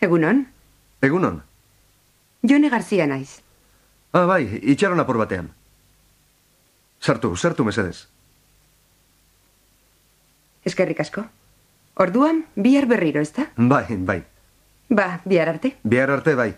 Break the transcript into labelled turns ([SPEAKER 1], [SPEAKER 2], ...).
[SPEAKER 1] Egunon,
[SPEAKER 2] Egunon.
[SPEAKER 1] Jone Garzia naiz.
[SPEAKER 2] Ah, bai, itxaron apur batean. Sartu, sartu mesedez.
[SPEAKER 1] Eskerrik asko. Orduan, bihar berriro, ezta?
[SPEAKER 2] Bai, bai.
[SPEAKER 1] Ba, bihar arte.
[SPEAKER 2] Bihar arte, bai.